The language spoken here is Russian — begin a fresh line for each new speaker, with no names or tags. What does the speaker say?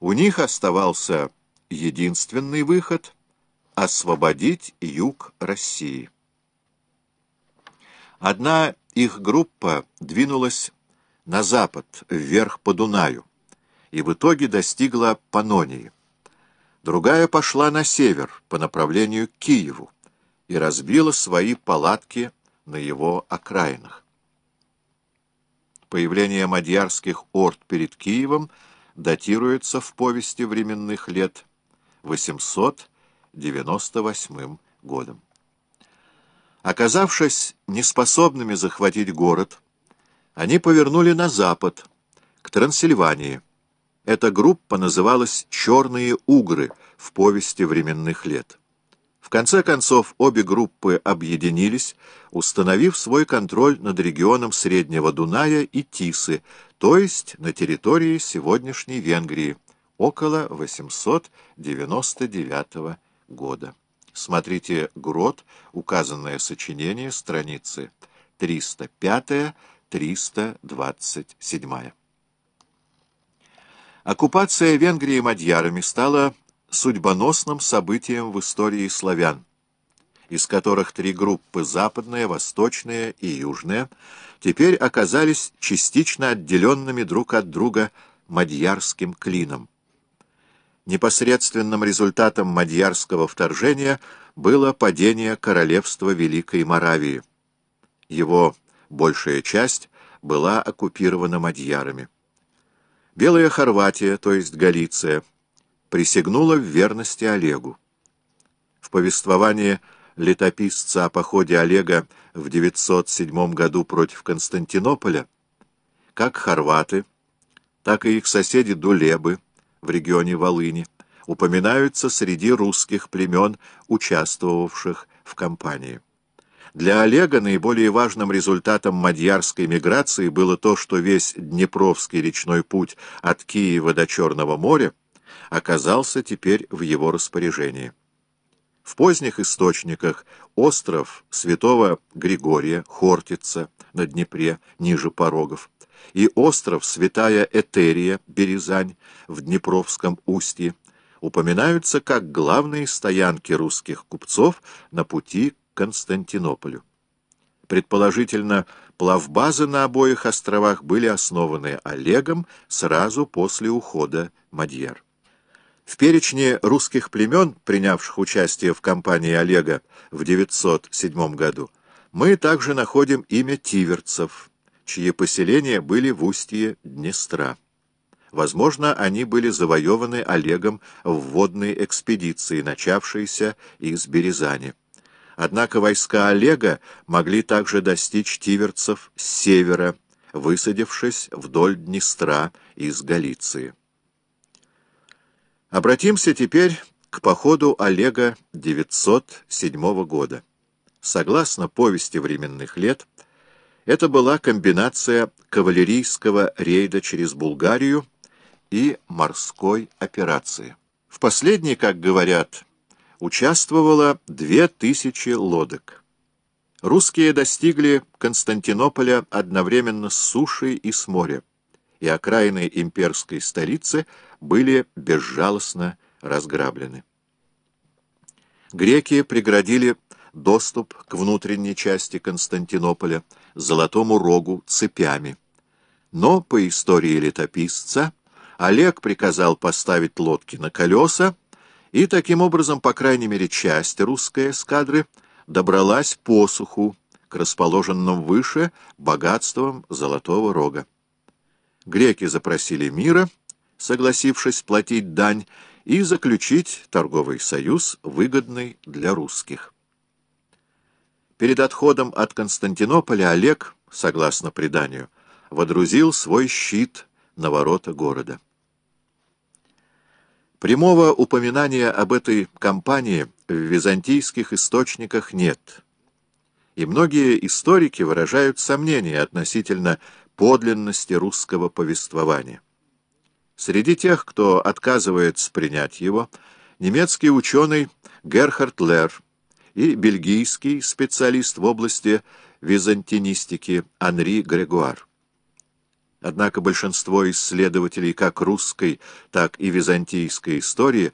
У них оставался единственный выход — освободить юг России. Одна их группа двинулась на запад, вверх по Дунаю, и в итоге достигла Панонии. Другая пошла на север, по направлению к Киеву, и разбила свои палатки на его окраинах. Появление мадьярских орд перед Киевом датируется в повести временных лет 898 годом. Оказавшись неспособными захватить город, они повернули на запад, к Трансильвании. Эта группа называлась «Черные угры» в повести временных лет. Конце концов, обе группы объединились, установив свой контроль над регионом Среднего Дуная и Тисы, то есть на территории сегодняшней Венгрии, около 899 года. Смотрите «Грот», указанное сочинение, страницы 305-327. Оккупация Венгрии мадьярами стала судьбоносным событием в истории славян, из которых три группы, западная, восточная и южная, теперь оказались частично отделенными друг от друга мадьярским клином. Непосредственным результатом мадьярского вторжения было падение королевства Великой Моравии. Его большая часть была оккупирована мадьярами. Белая Хорватия, то есть Галиция, присягнула в верности Олегу. В повествовании летописца о походе Олега в 907 году против Константинополя, как хорваты, так и их соседи Дулебы в регионе Волыни упоминаются среди русских племен, участвовавших в кампании. Для Олега наиболее важным результатом мадьярской миграции было то, что весь Днепровский речной путь от Киева до Черного моря оказался теперь в его распоряжении. В поздних источниках остров святого Григория, Хортица, на Днепре, ниже порогов, и остров Святая Этерия, Березань, в Днепровском устье, упоминаются как главные стоянки русских купцов на пути Константинополю. Предположительно, плавбазы на обоих островах были основаны Олегом сразу после ухода Мадьяр. В перечне русских племен, принявших участие в кампании Олега в 907 году, мы также находим имя тиверцев, чьи поселения были в устье Днестра. Возможно, они были завоеваны Олегом в водной экспедиции, начавшейся из Березани. Однако войска Олега могли также достичь тиверцев с севера, высадившись вдоль Днестра из Галиции. Обратимся теперь к походу Олега 907 года. Согласно повести временных лет, это была комбинация кавалерийского рейда через Булгарию и морской операции. В последней, как говорят, участвовало две тысячи лодок. Русские достигли Константинополя одновременно с суши и с моря, и окраины имперской столицы были безжалостно разграблены. Греки преградили доступ к внутренней части Константинополя, Золотому Рогу, цепями. Но, по истории летописца, Олег приказал поставить лодки на колеса, и таким образом, по крайней мере, часть русской эскадры добралась по суху к расположенным выше богатствам Золотого Рога. Греки запросили мира, согласившись платить дань, и заключить торговый союз, выгодный для русских. Перед отходом от Константинополя Олег, согласно преданию, водрузил свой щит на ворота города. Прямого упоминания об этой кампании в византийских источниках нет, и многие историки выражают сомнения относительно подлинности русского повествования. Среди тех, кто отказывается принять его, немецкий ученый Герхард Лер и бельгийский специалист в области византинистики Анри Грегуар. Однако большинство исследователей как русской, так и византийской истории